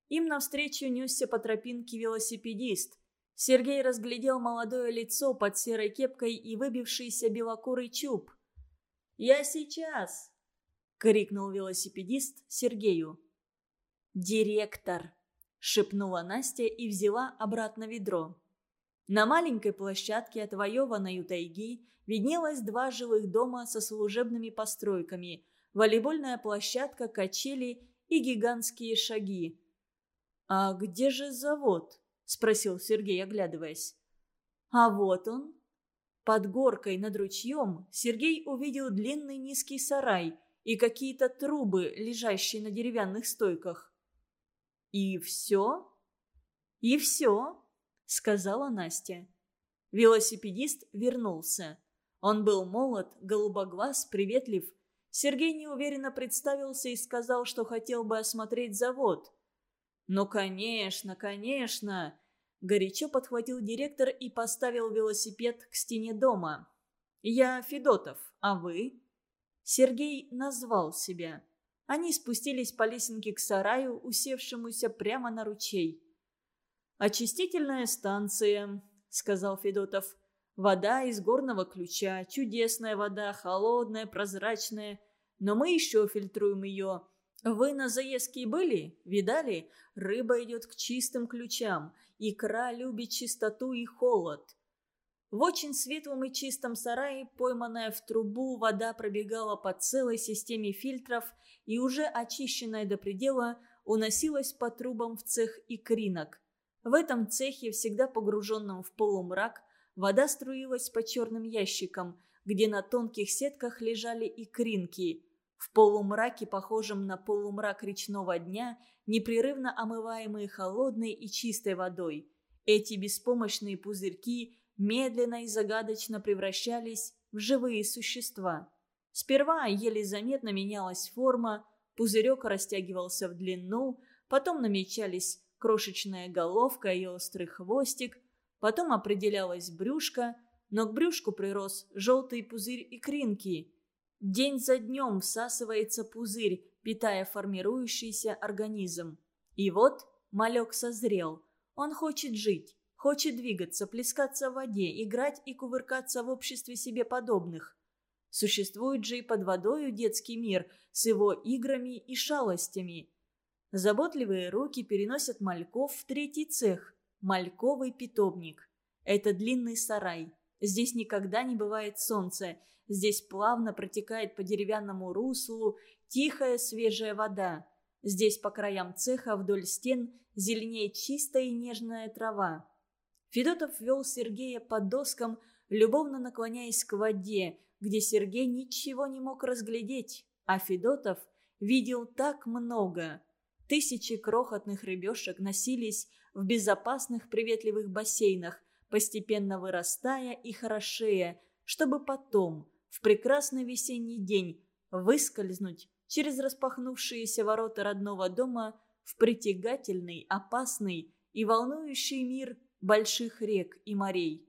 Им навстречу несся по тропинке велосипедист. Сергей разглядел молодое лицо под серой кепкой и выбившийся белокурый чуб. «Я сейчас!» — крикнул велосипедист Сергею. «Директор!» — шепнула Настя и взяла обратно ведро. На маленькой площадке, отвоеванной у тайги, виднелось два жилых дома со служебными постройками, волейбольная площадка, качели и гигантские шаги. «А где же завод?» – спросил Сергей, оглядываясь. «А вот он». Под горкой над ручьем Сергей увидел длинный низкий сарай и какие-то трубы, лежащие на деревянных стойках. «И все?» «И все», — сказала Настя. Велосипедист вернулся. Он был молод, голубоглаз, приветлив. Сергей неуверенно представился и сказал, что хотел бы осмотреть завод. «Ну, конечно, конечно!» Горячо подхватил директор и поставил велосипед к стене дома. «Я Федотов, а вы?» Сергей назвал себя. Они спустились по лесенке к сараю, усевшемуся прямо на ручей. «Очистительная станция», — сказал Федотов. «Вода из горного ключа, чудесная вода, холодная, прозрачная. Но мы еще фильтруем ее. Вы на заездке были? Видали? Рыба идет к чистым ключам. Икра любит чистоту и холод». В очень светлом и чистом сарае, пойманная в трубу, вода пробегала по целой системе фильтров и уже очищенная до предела уносилась по трубам в цех икринок. В этом цехе, всегда погруженном в полумрак, вода струилась по черным ящикам, где на тонких сетках лежали икринки. В полумраке, похожем на полумрак речного дня, непрерывно омываемые холодной и чистой водой. Эти беспомощные пузырьки медленно и загадочно превращались в живые существа. Сперва еле заметно менялась форма, пузырек растягивался в длину, потом намечались крошечная головка и острый хвостик, потом определялось брюшко, но к брюшку прирос желтый пузырь икринки. День за днем всасывается пузырь, питая формирующийся организм. И вот малек созрел. Он хочет жить, хочет двигаться, плескаться в воде, играть и кувыркаться в обществе себе подобных. Существует же и под водою детский мир с его играми и шалостями – Заботливые руки переносят мальков в третий цех – мальковый питомник. Это длинный сарай. Здесь никогда не бывает солнца. Здесь плавно протекает по деревянному руслу тихая свежая вода. Здесь по краям цеха вдоль стен зеленеет чистая и нежная трава. Федотов вел Сергея по доскам, любовно наклоняясь к воде, где Сергей ничего не мог разглядеть, а Федотов видел так много – Тысячи крохотных рыбешек носились в безопасных приветливых бассейнах, постепенно вырастая и хорошея, чтобы потом, в прекрасный весенний день, выскользнуть через распахнувшиеся ворота родного дома в притягательный, опасный и волнующий мир больших рек и морей.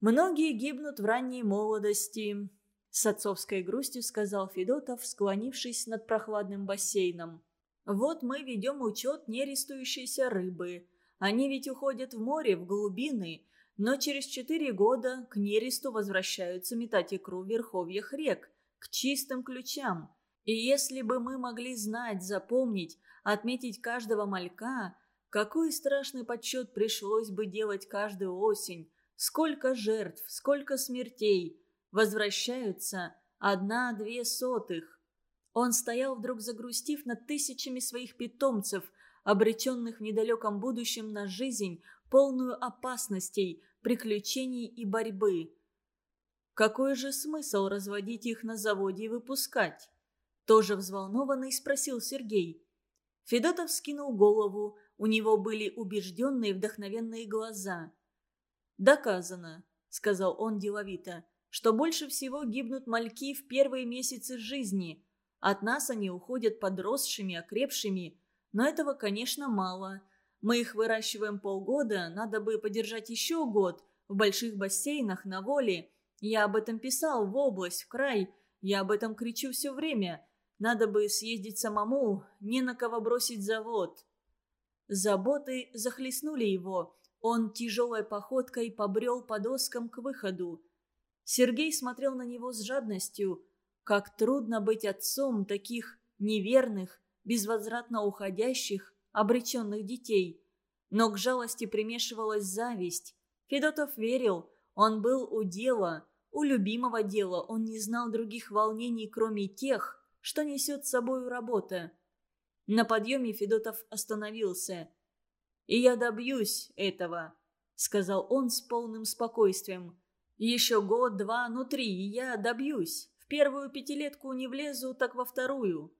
«Многие гибнут в ранней молодости», — с отцовской грустью сказал Федотов, склонившись над прохладным бассейном. Вот мы ведем учет нерестующейся рыбы. Они ведь уходят в море, в глубины, но через четыре года к нересту возвращаются метать икру в верховьях рек, к чистым ключам. И если бы мы могли знать, запомнить, отметить каждого малька, какой страшный подсчет пришлось бы делать каждую осень, сколько жертв, сколько смертей, возвращаются одна-две сотых. Он стоял вдруг загрустив над тысячами своих питомцев, обреченных в недалеком будущем на жизнь, полную опасностей, приключений и борьбы. Какой же смысл разводить их на заводе и выпускать? Тоже взволнованный спросил Сергей. Федотов скинул голову, у него были убежденные вдохновенные глаза. «Доказано», — сказал он деловито, — «что больше всего гибнут мальки в первые месяцы жизни, от нас они уходят подросшими, окрепшими. Но этого, конечно, мало. Мы их выращиваем полгода, надо бы подержать еще год. В больших бассейнах, на воле. Я об этом писал в область, в край. Я об этом кричу все время. Надо бы съездить самому, не на кого бросить завод. Заботы захлестнули его. Он тяжелой походкой побрел по доскам к выходу. Сергей смотрел на него с жадностью. Как трудно быть отцом таких неверных, безвозвратно уходящих, обреченных детей. Но к жалости примешивалась зависть. Федотов верил, он был у дела, у любимого дела, он не знал других волнений, кроме тех, что несет с собой работа. На подъеме Федотов остановился. «И я добьюсь этого», — сказал он с полным спокойствием. «Еще год, два, ну три, и я добьюсь. В первую пятилетку не влезу, так во вторую».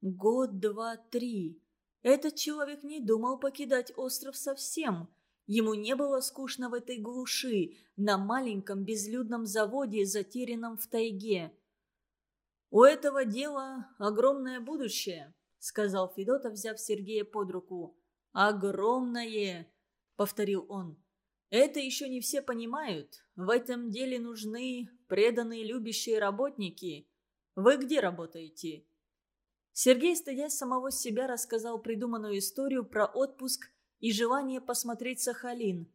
Год, два, три. Этот человек не думал покидать остров совсем. Ему не было скучно в этой глуши, на маленьком безлюдном заводе, затерянном в тайге. «У этого дела огромное будущее», — сказал Федотов, взяв Сергея под руку. «Огромное!» — повторил он. «Это еще не все понимают. В этом деле нужны преданные любящие работники. Вы где работаете?» Сергей, стыдясь самого себя, рассказал придуманную историю про отпуск и желание посмотреть Сахалин.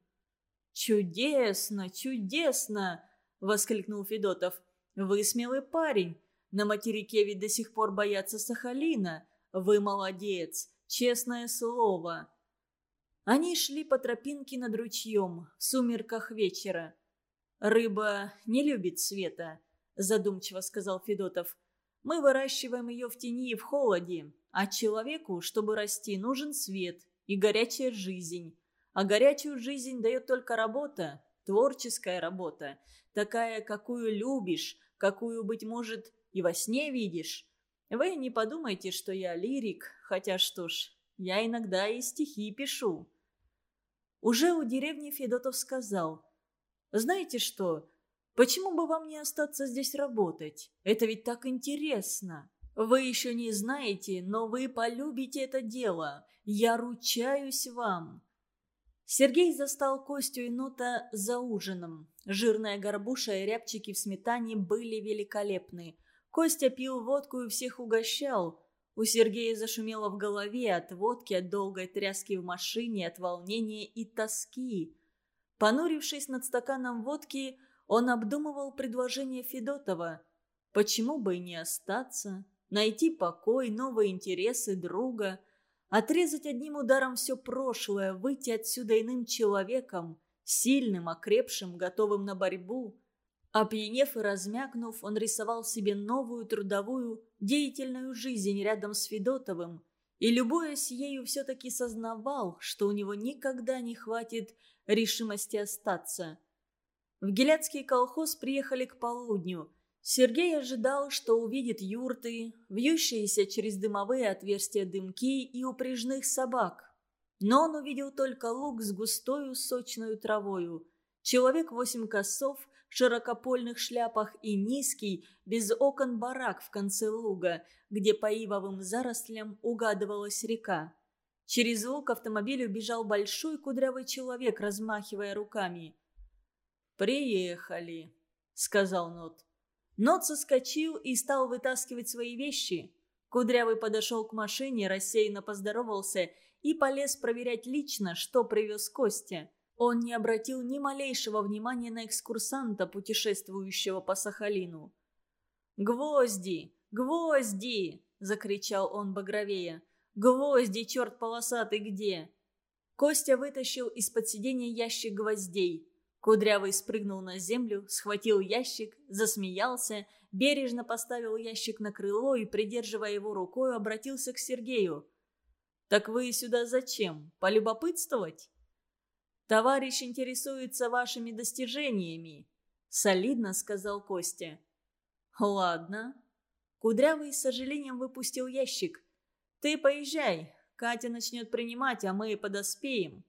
«Чудесно, чудесно!» — воскликнул Федотов. «Вы смелый парень. На материке ведь до сих пор боятся Сахалина. Вы молодец, честное слово». Они шли по тропинке над ручьем в сумерках вечера. «Рыба не любит света», — задумчиво сказал Федотов. Мы выращиваем ее в тени и в холоде, а человеку, чтобы расти, нужен свет и горячая жизнь. А горячую жизнь дает только работа, творческая работа, такая, какую любишь, какую, быть может, и во сне видишь. Вы не подумайте, что я лирик, хотя что ж, я иногда и стихи пишу. Уже у деревни Федотов сказал, «Знаете что, Почему бы вам не остаться здесь работать? Это ведь так интересно. Вы еще не знаете, но вы полюбите это дело. Я ручаюсь вам». Сергей застал Костю и Нота за ужином. Жирная горбуша и рябчики в сметане были великолепны. Костя пил водку и всех угощал. У Сергея зашумело в голове от водки, от долгой тряски в машине, от волнения и тоски. Понурившись над стаканом водки, он обдумывал предложение Федотова. Почему бы и не остаться? Найти покой, новые интересы друга. Отрезать одним ударом все прошлое, выйти отсюда иным человеком, сильным, окрепшим, готовым на борьбу. Опьянев и размякнув, он рисовал себе новую трудовую, деятельную жизнь рядом с Федотовым и, любуясь ею, все-таки сознавал, что у него никогда не хватит решимости остаться – в Геляцкий колхоз приехали к полудню. Сергей ожидал, что увидит юрты, вьющиеся через дымовые отверстия дымки и упряжных собак. Но он увидел только луг с густою сочную травою, человек восемь косов широкопольных шляпах и низкий, без окон барак в конце луга, где по ивовым зарослям угадывалась река. Через луг автомобилю бежал большой кудрявый человек, размахивая руками. «Приехали», — сказал Нот. Нот соскочил и стал вытаскивать свои вещи. Кудрявый подошел к машине, рассеянно поздоровался и полез проверять лично, что привез Костя. Он не обратил ни малейшего внимания на экскурсанта, путешествующего по Сахалину. «Гвозди! Гвозди!» – закричал он багровее. «Гвозди, черт полосатый, где?» Костя вытащил из-под сиденья ящик гвоздей. Кудрявый спрыгнул на землю, схватил ящик, засмеялся, бережно поставил ящик на крыло и, придерживая его рукой, обратился к Сергею. «Так вы сюда зачем? Полюбопытствовать?» «Товарищ интересуется вашими достижениями», — солидно сказал Костя. «Ладно». Кудрявый с сожалением выпустил ящик. «Ты поезжай, Катя начнет принимать, а мы подоспеем».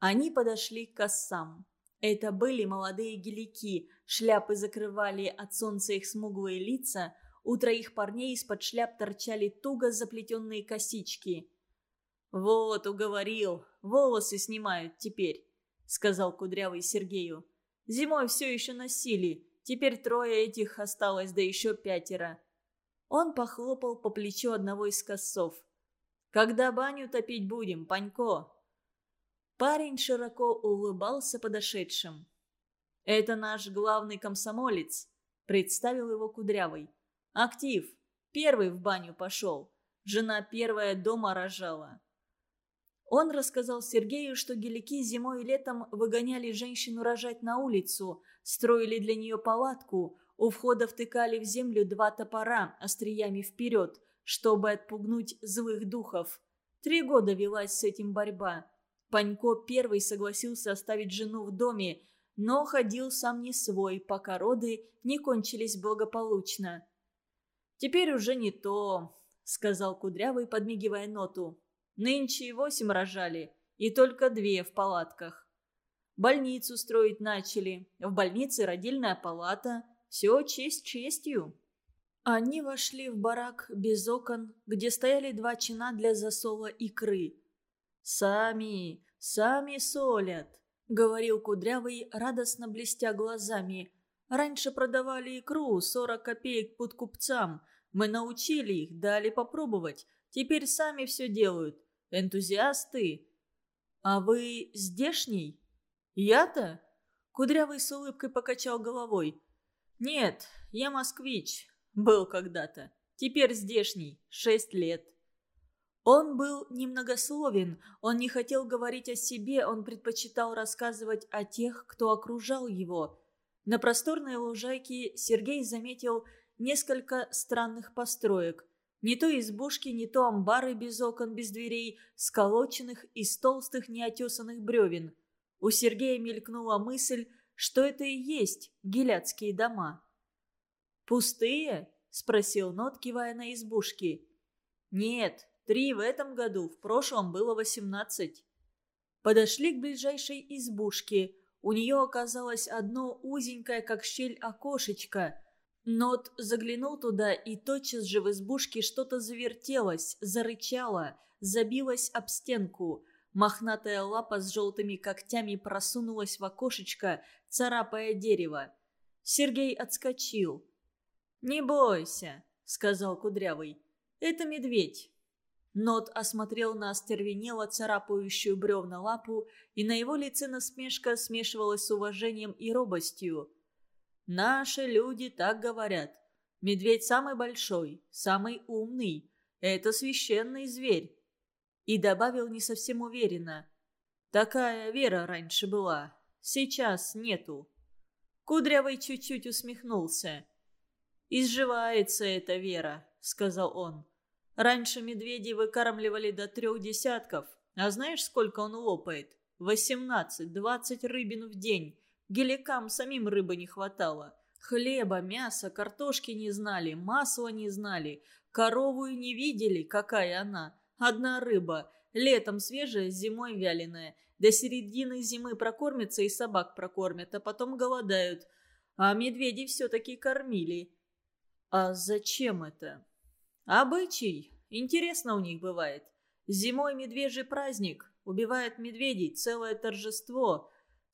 Они подошли к кассам. Это были молодые гелики, шляпы закрывали от солнца их смуглые лица, у троих парней из-под шляп торчали туго заплетенные косички. «Вот, уговорил, волосы снимают теперь», — сказал Кудрявый Сергею. «Зимой все еще носили, теперь трое этих осталось, да еще пятеро». Он похлопал по плечу одного из косов. «Когда баню топить будем, Панько?» Парень широко улыбался подошедшим. «Это наш главный комсомолец», — представил его Кудрявый. «Актив. Первый в баню пошел. Жена первая дома рожала». Он рассказал Сергею, что гелики зимой и летом выгоняли женщину рожать на улицу, строили для нее палатку, у входа втыкали в землю два топора остриями вперед, чтобы отпугнуть злых духов. Три года велась с этим борьба. Панько первый согласился оставить жену в доме, но ходил сам не свой, пока роды не кончились благополучно. «Теперь уже не то», — сказал Кудрявый, подмигивая ноту. «Нынче восемь рожали, и только две в палатках. Больницу строить начали, в больнице родильная палата, все честь честью». Они вошли в барак без окон, где стояли два чина для засола икры. «Сами, сами солят», — говорил Кудрявый, радостно блестя глазами. «Раньше продавали икру, сорок копеек под купцам. Мы научили их, дали попробовать. Теперь сами все делают. Энтузиасты». «А вы здешний?» «Я-то?» Кудрявый с улыбкой покачал головой. «Нет, я москвич. Был когда-то. Теперь здешний. Шесть лет». Он был немногословен, он не хотел говорить о себе, он предпочитал рассказывать о тех, кто окружал его. На просторной лужайке Сергей заметил несколько странных построек. Не то избушки, не то амбары без окон, без дверей, сколоченных из толстых неотесанных бревен. У Сергея мелькнула мысль, что это и есть геляцкие дома. «Пустые?» – спросил Нот, кивая на избушки. «Нет, три в этом году, в прошлом было восемнадцать». Подошли к ближайшей избушке. У нее оказалось одно узенькое, как щель, окошечко. Нот заглянул туда, и тотчас же в избушке что-то завертелось, зарычало, забилось об стенку. Мохнатая лапа с желтыми когтями просунулась в окошечко, царапая дерево. Сергей отскочил. «Не бойся», — сказал Кудрявый. «Это медведь». Нот осмотрел на остервенело царапающую бревна лапу, и на его лице насмешка смешивалась с уважением и робостью. «Наши люди так говорят. Медведь самый большой, самый умный. Это священный зверь и добавил не совсем уверенно. «Такая вера раньше была, сейчас нету». Кудрявый чуть-чуть усмехнулся. «Изживается эта вера», — сказал он. «Раньше медведей выкармливали до трех десятков. А знаешь, сколько он лопает? Восемнадцать, двадцать рыбин в день. Геликам самим рыбы не хватало. Хлеба, мяса, картошки не знали, масла не знали. Корову и не видели, какая она. Одна рыба. Летом свежая, зимой вяленая. До середины зимы прокормятся и собак прокормят, а потом голодают. А медведей все-таки кормили. А зачем это? Обычай. Интересно у них бывает. Зимой медвежий праздник. Убивают медведей. Целое торжество.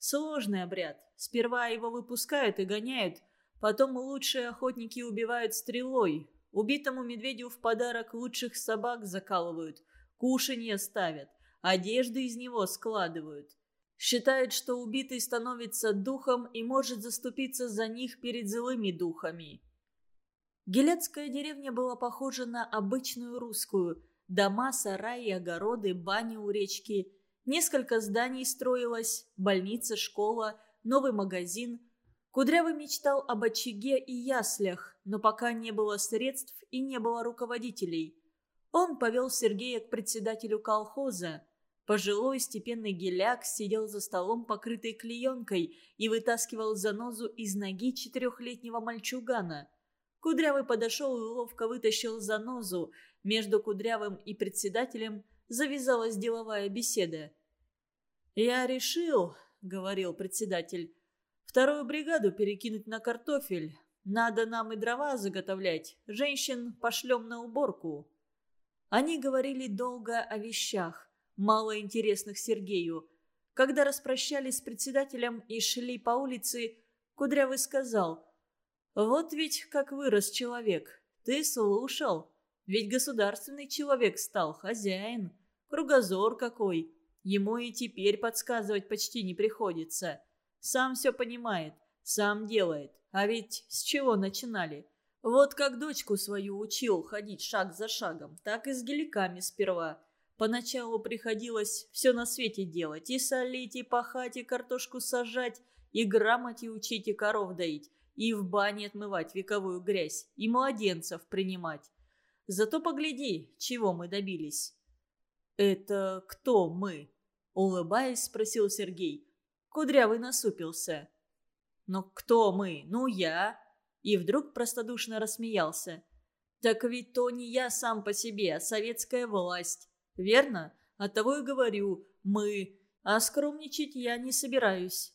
Сложный обряд. Сперва его выпускают и гоняют. Потом лучшие охотники убивают стрелой. Убитому медведю в подарок лучших собак закалывают, кушанье ставят, одежду из него складывают. Считают, что убитый становится духом и может заступиться за них перед злыми духами. Гелецкая деревня была похожа на обычную русскую. Дома, сараи, огороды, бани у речки. Несколько зданий строилось, больница, школа, новый магазин – Кудрявый мечтал об очаге и яслях, но пока не было средств и не было руководителей. Он повел Сергея к председателю колхоза. Пожилой степенный геляк сидел за столом, покрытый клеенкой, и вытаскивал занозу из ноги четырехлетнего мальчугана. Кудрявый подошел и ловко вытащил занозу. Между Кудрявым и председателем завязалась деловая беседа. «Я решил», — говорил председатель, Вторую бригаду перекинуть на картофель. Надо нам и дрова заготовлять. Женщин пошлем на уборку». Они говорили долго о вещах, мало интересных Сергею. Когда распрощались с председателем и шли по улице, Кудрявый сказал, «Вот ведь как вырос человек. Ты слушал. Ведь государственный человек стал, хозяин. Кругозор какой. Ему и теперь подсказывать почти не приходится. Сам все понимает, сам делает. А ведь с чего начинали? Вот как дочку свою учил ходить шаг за шагом, так и с геликами сперва. Поначалу приходилось все на свете делать. И солить, и пахать, и картошку сажать, и грамоте учить, и коров доить, и в бане отмывать вековую грязь, и младенцев принимать. Зато погляди, чего мы добились. «Это кто мы?» – улыбаясь, спросил Сергей. Кудрявый насупился. «Ну кто мы? Ну я!» И вдруг простодушно рассмеялся. «Так ведь то не я сам по себе, а советская власть. Верно? Оттого и говорю «мы». А скромничать я не собираюсь».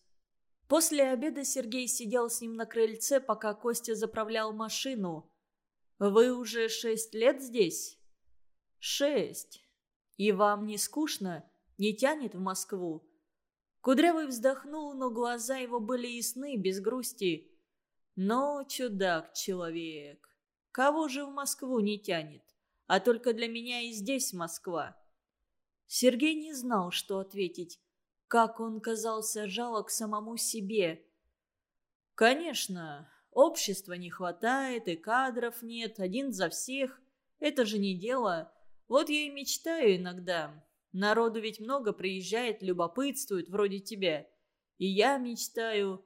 После обеда Сергей сидел с ним на крыльце, пока Костя заправлял машину. «Вы уже шесть лет здесь?» «Шесть. И вам не скучно? Не тянет в Москву?» Кудрявый вздохнул, но глаза его были ясны, без грусти. Но чудак-человек. Кого же в Москву не тянет? А только для меня и здесь Москва. Сергей не знал, что ответить. Как он казался жалок самому себе. Конечно, общества не хватает, и кадров нет, один за всех. Это же не дело. Вот я и мечтаю иногда. Народу ведь много приезжает, любопытствует, вроде тебя. И я мечтаю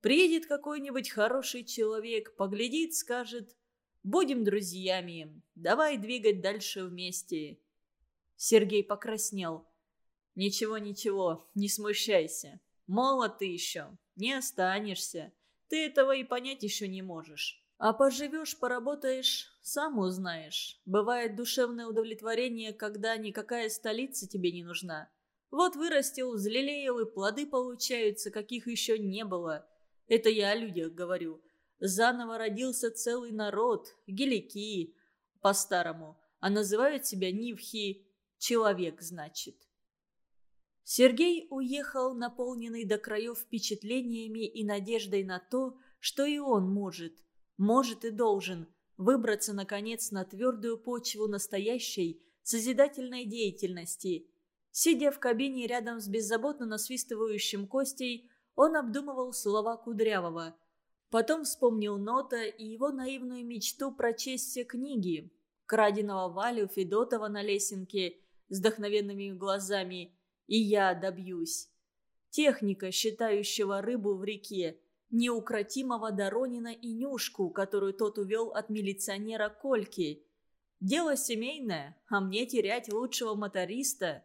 Приедет какой-нибудь хороший человек, поглядит, скажет «Будем друзьями, давай двигать дальше вместе». Сергей покраснел. «Ничего, ничего, не смущайся. Молод ты еще, не останешься. Ты этого и понять еще не можешь. А поживешь, поработаешь, сам узнаешь. Бывает душевное удовлетворение, когда никакая столица тебе не нужна. Вот вырастил, взлелеял, и плоды получаются, каких еще не было. Это я о людях говорю. Заново родился целый народ, гелики, по-старому, а называют себя нивхи, человек, значит. Сергей уехал, наполненный до краев впечатлениями и надеждой на то, что и он может, может и должен выбраться, наконец, на твердую почву настоящей созидательной деятельности. Сидя в кабине рядом с беззаботно насвистывающим Костей, он обдумывал слова Кудрявого. Потом вспомнил Нота и его наивную мечту прочесть все книги. Краденого Валю Федотова на лесенке с вдохновенными глазами «И я добьюсь». Техника, считающего рыбу в реке, неукротимого Доронина и Нюшку, которую тот увел от милиционера Кольки. Дело семейное, а мне терять лучшего моториста.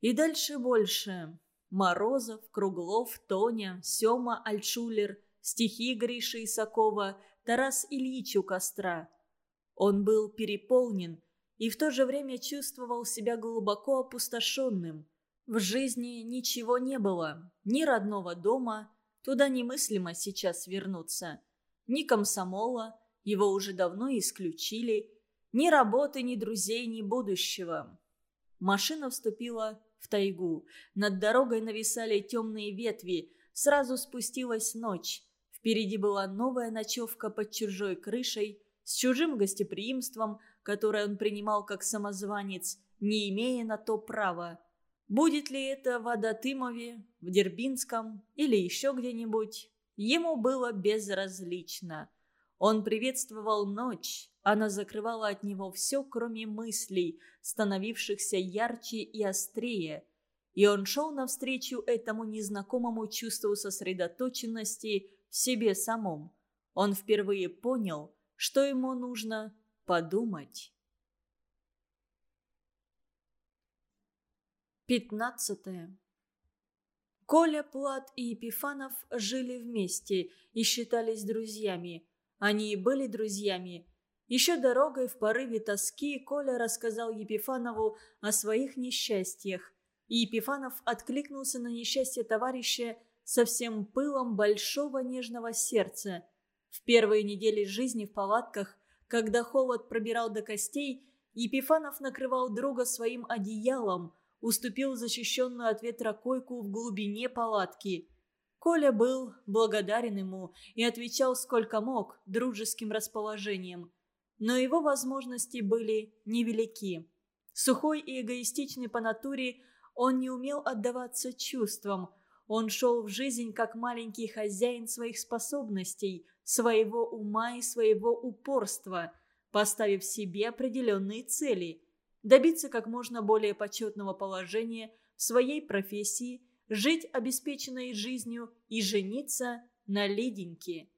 И дальше больше. Морозов, Круглов, Тоня, Сема Альшулер, стихи Гриши Исакова, Тарас Ильич у костра. Он был переполнен и в то же время чувствовал себя глубоко опустошенным. В жизни ничего не было, ни родного дома, туда немыслимо сейчас вернуться, ни комсомола, его уже давно исключили, ни работы, ни друзей, ни будущего. Машина вступила в тайгу. Над дорогой нависали темные ветви. Сразу спустилась ночь. Впереди была новая ночевка под чужой крышей, с чужим гостеприимством, которое он принимал как самозванец, не имея на то права. Будет ли это в Адатымове, в Дербинском или еще где-нибудь, ему было безразлично. Он приветствовал ночь, она закрывала от него все, кроме мыслей, становившихся ярче и острее. И он шел навстречу этому незнакомому чувству сосредоточенности в себе самом. Он впервые понял, что ему нужно подумать. Пятнадцатое. Коля, Плат и Епифанов жили вместе и считались друзьями. Они и были друзьями, еще дорогой в порыве тоски Коля рассказал Епифанову о своих несчастьях. И Епифанов откликнулся на несчастье товарища со всем пылом большого нежного сердца. В первые недели жизни в палатках, когда холод пробирал до костей, Епифанов накрывал друга своим одеялом, уступил защищенную от ветра койку в глубине палатки. Коля был благодарен ему и отвечал сколько мог дружеским расположением – но его возможности были невелики. Сухой и эгоистичный по натуре, Он не умел отдаваться чувствам. Он шел в жизнь как маленький хозяин своих способностей, своего ума и своего упорства, поставив себе определенные цели. Добиться как можно более почетного положения в своей профессии, жить обеспеченной жизнью и жениться на Лиденьке.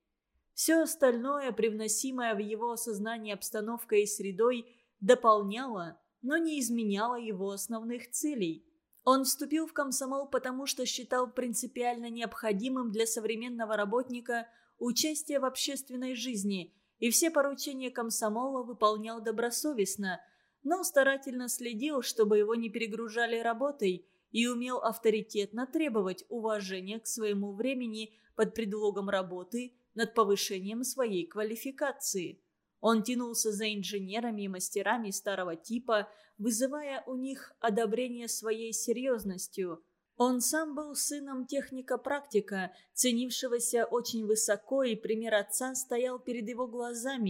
Все остальное, привносимое в его сознание обстановкой и средой, дополняло, но не изменяло его основных целей. Он вступил в комсомол, потому что считал принципиально необходимым для современного работника участие в общественной жизни, и все поручения комсомола выполнял добросовестно, но старательно следил, чтобы его не перегружали работой, и умел авторитетно требовать уважения к своему времени под предлогом работы над повышением своей квалификации. Он тянулся за инженерами и мастерами старого типа, вызывая у них одобрение своей серьезностью. Он сам был сыном техника-практика, ценившегося очень высоко, и пример отца стоял перед его глазами,